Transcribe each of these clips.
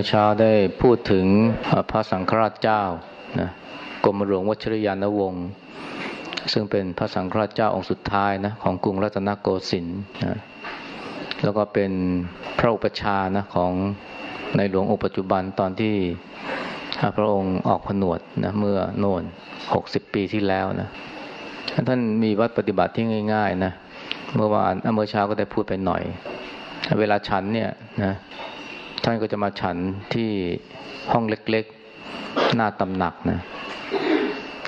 มื่อเช้าได้พูดถึงพระสังฆราชเจ้านะกรมหลวงวชิรยานวงศ์ซึ่งเป็นพระสังฆราชเจ้าองค์สุดท้ายนะของกรุงรัตนโกสินทร์นะแล้วก็เป็นพระอุปชานะของในหลวงองค์ปัจจุบันตอนที่พระองค์ออกผนวดนะเมื่อโน่นหกสิบปีที่แล้วนะท่านมีวัดปฏิบัติที่ง่าย ๆ นะ เมื่อวานเมื่อเช้าก็ได้พูดไปหน่อย เวลาฉันเนี่ยนะ ท่านก็จะมาฉันที่ห้องเล็กๆ หน้าตำหนักนะ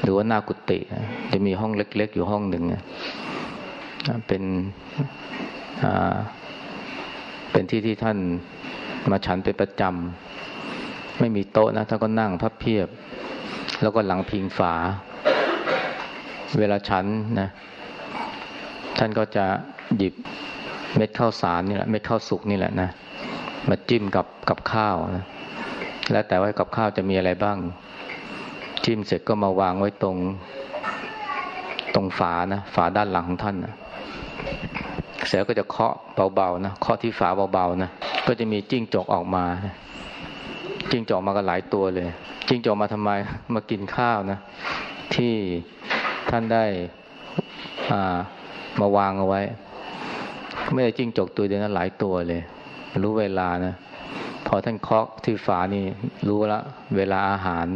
หรือว่าหน้ากุฏิจะมีห้องเล็ก ๆ อยู่ห้องหนึ่งเป็นเป็นที่ที่ท่านมาฉันเป็นประจำไม่มีโต๊ะนะท่านก็นั่งพับเพียบ แล้วก็หลังพิงฝา เวลาฉันนะ ท่านก็จะหยิบเม็ดข้าวสารนี่แหละเม็ดข้าวสุกนี่แหละนะ มาจิ้มกับกับข้าวนะแล้วแต่ว่ากับข้าวจะมีอะไรบ้าง จิ้มเสร็จก็มาวางไว้ตรง ตรงฝานะฝาด้านหลังของท่านนะเสร็จก็จะเคาะเบาๆนะเคาะที่ฝาเบาๆนะก็จะมีจิ้งจกออกมาจิ้งจกมากันหลายตัวเลย จิ้งจกมาทำไมมากินข้าวนะ ที่ท่านได้อ่ามาวางเอาไว้ ไม่ได้จิ้งจกตัวเดียวนะหลายตัวเลย รู้เวลานะ พอท่านเคาะที่ฝานี่รู้ละเวลาอาหาร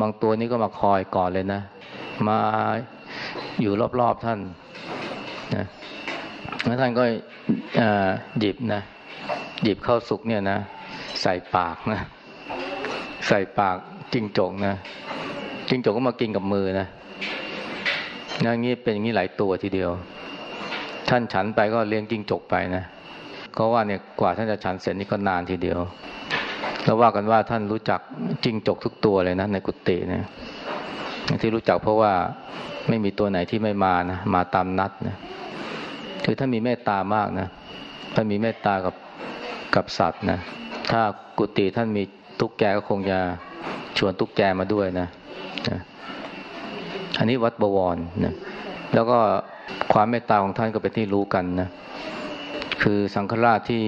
บางตัวนี้ก็มาคอยก่อนเลยนะ มาอยู่รอบๆท่านนะแล้วท่านก็หยิบนะหยิบข้าวสุกเนี่ยนะ ใส่ปากนะ ใส่ปากจิงจกนะจิงจกก็มากินกับมือนะอย่างนี้เป็นอย่างนี้หลายตัวทีเดียว ท่านฉันไปก็เลี้ยงจิงจกไปนะ เพราว่าเนี่ยกว่าท่านจะฉันเสร็จนี่ก็นานทีเดียว แล้วว่ากันว่าท่านรู้จักจิงจกทุกตัวเลยนะในกุฏิเนี่ยที่รู้จักเพราะว่าไม่มีตัวไหนที่ไม่มานะมาตามนัดนะคือท่านมีเมตตามากนะท่านมีเมตตากับกับสัตว์นะถ้ากุฏิท่านมีตุ๊กแกก็คงจะชวนตุ๊กแกมาด้วยนะนะอันนี้วัดบวรนะแล้วก็ความเมตตาของท่านก็เป็นที่รู้กันนะ คือสังฆราชที่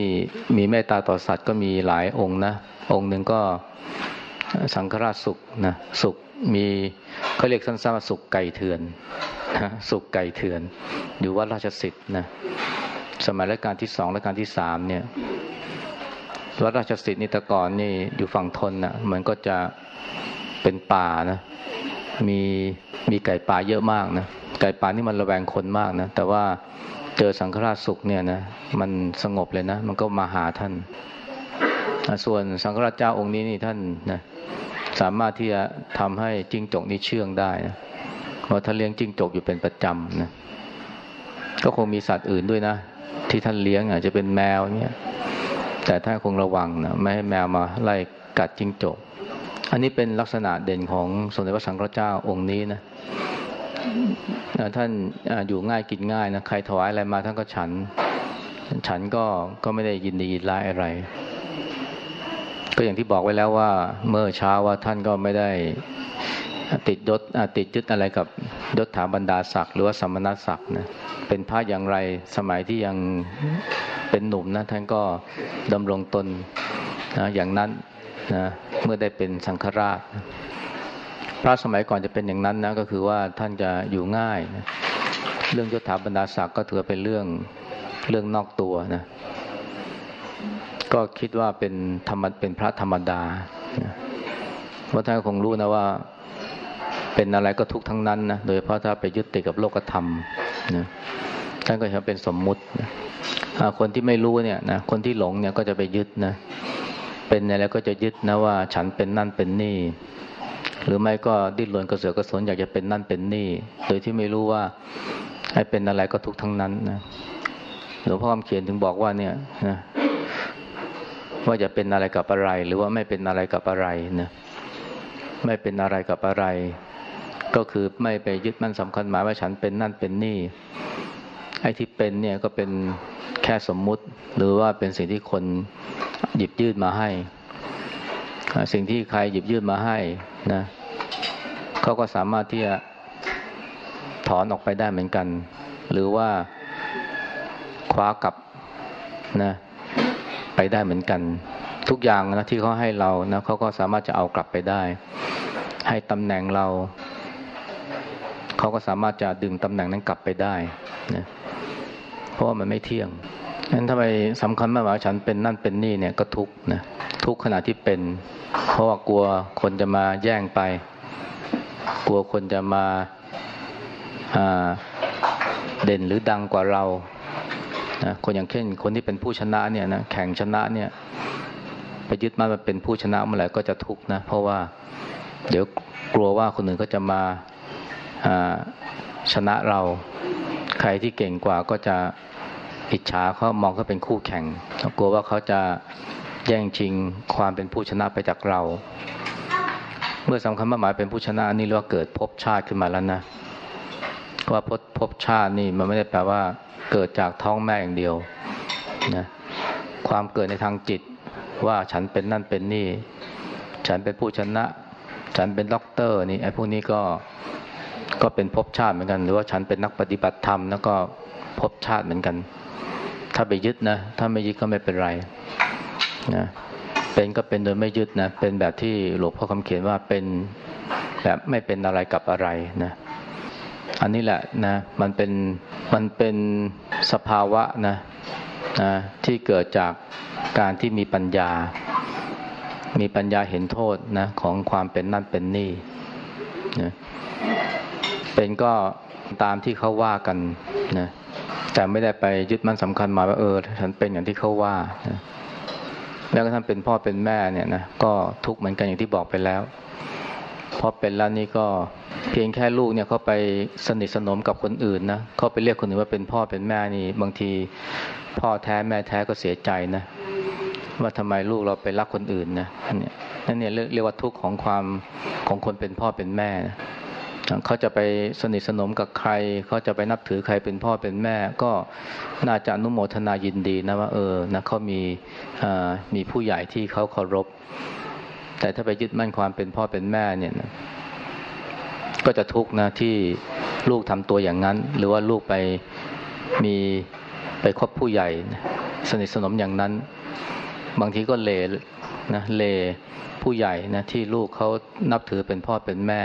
มีเมตตาต่อสัตว์ก็มีหลายองค์นะ องค์หนึ่งก็สังฆราชสุขนะสุขมีเขาเรียกสั้นๆว่าสุขไก่เถื่อนนะสุขไก่เถื่อนอยู่วัดราชสิทธิ์นะสมัยรัชกาลที่สองรัชกาลที่สามเนี่ยวัดราชสิทธิ์นิตกรนี่อยู่ฝั่งทนนะ่ะมันก็จะเป็นป่านะ มีมีไก่ป่าเยอะมากนะไก่ป่านี่มันระแวงคนมากนะแต่ว่า เจอสังฆราชสุขเนี่ยนะมันสงบเลยนะ มันก็มาหาท่าน ส่วนสังฆราชเจ้าองค์นี้นี่ท่านนะสามารถที่จะทำให้จิ้งจกนี้เชื่องได้นะเพราะท่านเลี้ยงจิ้งจกอยู่เป็นประจำนะก็คงมีสัตว์อื่นด้วยนะ ที่ท่านเลี้ยงอาจจะเป็นแมวเนี่ยแต่ท่านคงระวังนะไม่ให้แมวมาไล่กัดจิ้งจก อันนี้เป็นลักษณะเด่นของสมเด็จพระสังฆราชเจ้าองค์นี้นะ ท่านอยู่ง่ายกินง่ายนะใครถวายอะไรมาท่านก็ฉัน ฉันก็ก็ไม่ได้ยินดียินร้ายอะไร ก็อย่างที่บอกไว้แล้วว่าเมื่อเช้าว่าท่านก็ไม่ได้ติดยศติดยึดอะไรกับยศถาบรรดาศักดิ์หรือว่าสมณศักดิ์นะเป็นพระอย่างไรสมัยที่ยังเป็นหนุ่มนะท่านก็ดำรงตนนะอย่างนั้นนะเมื่อได้เป็นสังฆราชนะ พระสมัยก่อนจะเป็นอย่างนั้นนะก็คือว่าท่านจะอยู่ง่ายนะเรื่องยศถาบรรดาศักดิ์ก็ถือเป็นเรื่องเรื่องนอกตัวนะก็คิดว่าเป็นธรรมเป็นพระธรรมดาว่าท่านคงรู้นะว่า เป็นอะไรก็ทุกทั้งนั้นนะโดยเพราะถ้าไปยึดติดกับโลกธรรมนะท่านก็จะเป็นสมมุตินะคนที่ไม่รู้เนี่ยนะคนที่หลงเนี่ยก็จะไปยึดนะ เป็นอะไรก็จะยึดนะว่า ฉันเป็นนั่นเป็นนี่ หรือไม่ก็ดิ้นรนกระเสือกกระสนอยากจะเป็นนั่นเป็นนี่ โดยที่ไม่รู้ว่าให้เป็นอะไรก็ทุกทั้งนั้นนะหลวงพ่อคำเขียนถึงบอกว่าเนี่ยนะว่าจะเป็นอะไรกับอะไร หรือว่าไม่เป็นอะไรกับอะไรนะไม่เป็นอะไรกับอะไร ก็คือไม่ไปยึดมั่นสำคัญหมายว่าฉันเป็นนั่นเป็นนี่ ไอ้ที่เป็นเนี่ยก็เป็นแค่สมมุติ หรือว่าเป็นสิ่งที่คนหยิบยื่นมาให้ สิ่งที่ใครหยิบยื่นมาให้นะเขาก็สามารถที่จะถอนออกไปได้เหมือนกัน หรือว่าคว้ากลับนะไปได้เหมือนกัน ทุกอย่างนะที่เขาให้เรานะเขาก็สามารถจะเอากลับไปได้ ให้ตำแหน่งเรา เขาก็สามารถจะดึงตำแหน่งนั้นกลับไปได้นะเพราะมันไม่เที่ยงนั้นทำไมสำคัญมากว่าฉันเป็นนั่นเป็นนี่เนี่ยก็ทุกนะทุกขณะที่เป็น เพราะว่ากลัวคนจะมาแย่งไป กลัวคนจะมาเด่นหรือดังกว่าเรานะคนอย่างเช่นคนที่เป็นผู้ชนะเนี่ยนะแข่งชนะเนี่ยไปยึดมั่นมาเป็นผู้ชนะเมื่อไหร่ก็จะทุกข์นะเพราะว่าเดี๋ยวกลัวว่าคนอื่นก็จะมาชนะเรา ใครที่เก่งกว่าก็จะอิจฉาเขามองเขาเป็นคู่แข่งกลัวว่าเขาจะ แย่งชิงความเป็นผู้ชนะไปจากเรา เมื่อสำคัญมาหมายเป็นผู้ชนะนี่เรียกว่าเกิดภพชาติขึ้นมาแล้วนะว่าพภพชาตินี่มันไม่ได้แปลว่า เกิดจากท้องแม่อย่างเดียวนะความเกิดในทางจิตว่าฉันเป็นนั่นเป็นนี่ ฉันเป็นผู้ชนะ ฉันเป็นด็อกเตอร์นี่ไอ้พวกนี้ก็ก็เป็นภพชาติเหมือนกัน หรือว่าฉันเป็นนักปฏิบัติธรรมแล้วก็ภพชาติเหมือนกัน ถ้าไปยึดนะ ถ้าไม่ยึดก็ไม่เป็นไร นะเป็นก็เป็นโดยไม่ยึดนะเป็นแบบที่หลวงพ่อคำเขียนว่าเป็นแบบไม่เป็นอะไรกับอะไรนะอันนี้แหละนะมันเป็นมันเป็นสภาวะนะนะที่เกิดจากการที่มีปัญญา มีปัญญาเห็นโทษนะของความเป็นนั่นเป็นนี่นะเป็นก็ตามที่เขาว่ากันนะแต่ไม่ได้ไปยึดมั่นสำคัญมาว่าเออฉันเป็นอย่างที่เขาว่านะ แม้กระทั่งเป็นพ่อเป็นแม่เนี่ยนะก็ทุกข์เหมือนกันอย่างที่บอกไปแล้วพอเป็นแล้วนี่ก็เพียงแค่ลูกเนี่ยเขาไปสนิทสนมกับคนอื่นนะเขาไปเรียกคนอื่นว่าเป็นพ่อเป็นแม่นี่ บางทีพ่อแท้แม่แท้ก็เสียใจนะ ว่าทำไมลูกเราไปรักคนอื่นนะเนี่ยนั่นเนี่ยเรียกว่าทุกข์ของความของคนเป็นพ่อเป็นแม่นะ เขาจะไปสนิทสนมกับใคร เขาจะไปนับถือใครเป็นพ่อเป็นแม่ ก็น่าจะนุโมทนายินดีนะว่าเออนะเขามีมีผู้ใหญ่ที่เขาเคารพ แต่ถ้าไปยึดมั่นความเป็นพ่อเป็นแม่เนี่ยนะก็จะทุกข์นะที่ลูกทำตัวอย่างนั้น หรือว่าลูกไปมีไปคบผู้ใหญ่ สนิทสนมอย่างนั้น บางทีก็เลนะเลผู้ใหญ่นะที่ลูกเขานับถือเป็นพ่อเป็นแม่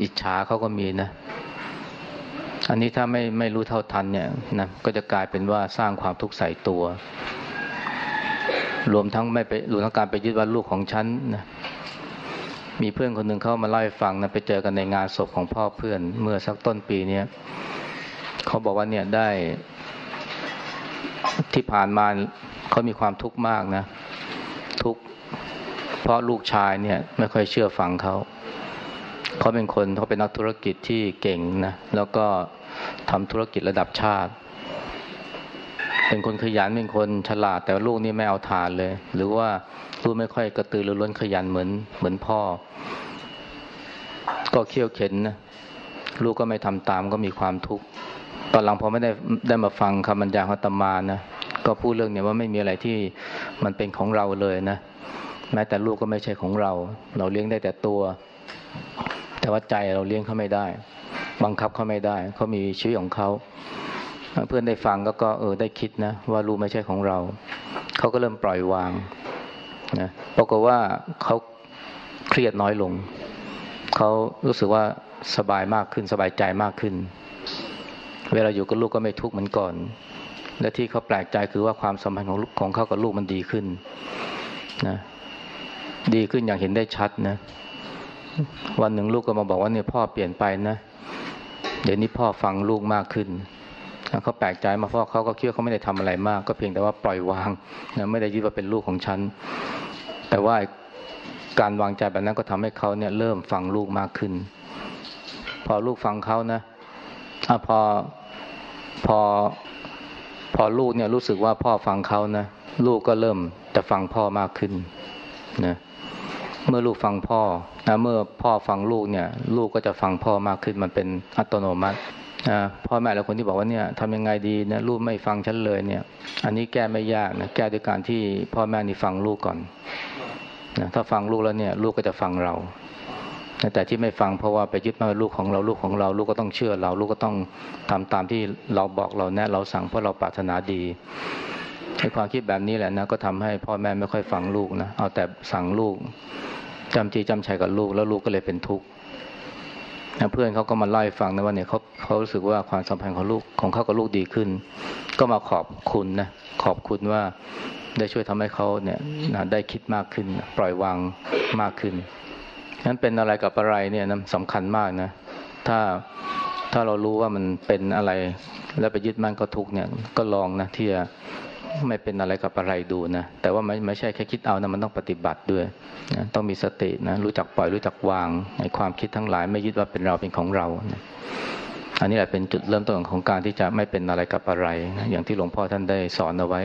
อิจฉาเขาก็มีนะ อันนี้ถ้าไม่ไม่รู้เท่าทันเนี่ยนะก็จะกลายเป็นว่าสร้างความทุกข์ใส่ตัว รวมทั้งไม่ไปรวมทั้งการไปยึดว่าลูกของฉันนะมีเพื่อนคนหนึ่งเข้ามาเล่าให้ฟังนะไปเจอกันในงานศพของพ่อเพื่อน เมื่อสักต้นปีเนี้ยเขาบอกว่าเนี่ยได้ที่ผ่านมาเขามีความทุกข์มากนะ ทุกข์เพราะลูกชายเนี่ย ไม่ค่อยเชื่อฟังเขา เขาเป็นคนเขาเป็นนักธุรกิจที่เก่งนะแล้วก็ทำธุรกิจระดับชาติ เป็นคนขยันเป็นคนฉลาด แต่ลูกนี่ไม่เอาทานเลย หรือว่าลูกไม่ค่อยกระตือรือร้นขยันเหมือนเหมือนพ่อ ก็เคี่ยวเข็นนะลูกก็ไม่ทำตามก็มีความทุกข์ตอนหลังพอไม่ได้ได้มาฟังคำบรรยายของตมานะก็พูดเรื่องเนี้ยว่าไม่มีอะไรที่มันเป็นของเราเลยนะ แม้แต่ลูกก็ไม่ใช่ของเรา เราเลี้ยงได้แต่ตัว แต่ว่าใจเราเลี้ยงเขาไม่ได้ บังคับเขาไม่ได้เขามีชีวิตของเขาเพื่อนได้ฟังก็ก็เออได้คิดนะว่ารู้ไม่ใช่ของเรา เขาก็เริ่มปล่อยวางนะปรากฏว่าเขาเครียดน้อยลง เขารู้สึกว่าสบายมากขึ้นสบายใจมากขึ้น เวลาอยู่กับลูกก็ไม่ทุกข์เหมือนก่อน และที่เขาแปลกใจคือว่าความสัมพันธ์ของของเขากับลูกมันดีขึ้นนะดีขึ้นอย่างเห็นได้ชัดนะ วันหนึ่งลูกก็มาบอกว่าเนี่ยพ่อเปลี่ยนไปนะเดี๋ยวนี้พ่อฟังลูกมากขึ้นเขาแปลกใจมาเพราะเขาก็คิดว่าเขาไม่ได้ทำอะไรมาก ก็เพียงแต่ว่าปล่อยวางนะไม่ได้ยึดว่าเป็นลูกของฉันแต่ว่าการวางใจแบบนั้นก็ทำให้เขาเนี่ยเริ่มฟังลูกมากขึ้น พอลูกฟังเขานะอะพอพอพอลูกเนี่ยรู้สึกว่าพ่อฟังเขานะลูกก็เริ่มจะฟังพ่อมากขึ้นนะ เมื่อลูกฟังพ่อนะเมื่อพ่อฟังลูกเนี่ย ลูกก็จะฟังพ่อมากขึ้นมันเป็นอัตโนมัติพ่อแม่แล้วคนที่บอกว่าเนี่ยทำยังไงดีนะลูกไม่ฟังฉันเลยเนี่ย อันนี้แก้ไม่ยากนะแก้ด้วยการที่พ่อแม่นี่ฟังลูกก่อนนะถ้าฟังลูกแล้วเนี่ย ลูกก็จะฟังเราแต่ที่ไม่ฟังเพราะว่าไปยึดมาลูกของเราลูกของเรา ลูกก็ต้องเชื่อเรา ลูกก็ต้องทำตามที่เราบอกเราแนะเราสั่งเพราะเราปรารถนาดี ไอ้ความคิดแบบนี้แหละนะก็ทำให้พ่อแม่ไม่ค่อยฟังลูกนะเอาแต่สั่งลูกจำจีจำชัยกับลูกแล้วลูกก็เลยเป็นทุกข์เพื่อนเขาก็มาเล่ฟังนะว่าเนี่ยเขาเขารู้สึกว่าความสัมพันธ์ของลูกของเขากับลูกดีขึ้น ก็มาขอบคุณนะขอบคุณว่าได้ช่วยทำให้เขาเนี่ยนะได้คิดมากขึ้น ปล่อยวางมากขึ้นนั้นเป็นอะไรกับอะไรเนี่ยนะสำคัญมากนะ ถ้าถ้าเรารู้ว่ามันเป็นอะไร แล้วไปยึดมั่นก็ทุกเนี่ยก็ลองนะที่จะ ไม่เป็นอะไรกับอะไรดูนะ แต่ว่าไม่ไม่ใช่แค่คิดเอานะมันต้องปฏิบัติด้วยนะต้องมีสตินะรู้จักปล่อยรู้จักวางในความคิดทั้งหลาย ไม่ยึดว่าเป็นเราเป็นของเรานะอันนี้แหละเป็นจุดเริ่มต้นของการที่จะไม่เป็นอะไรกับอะไรนะอย่างที่หลวงพ่อท่านได้สอนเอาไว้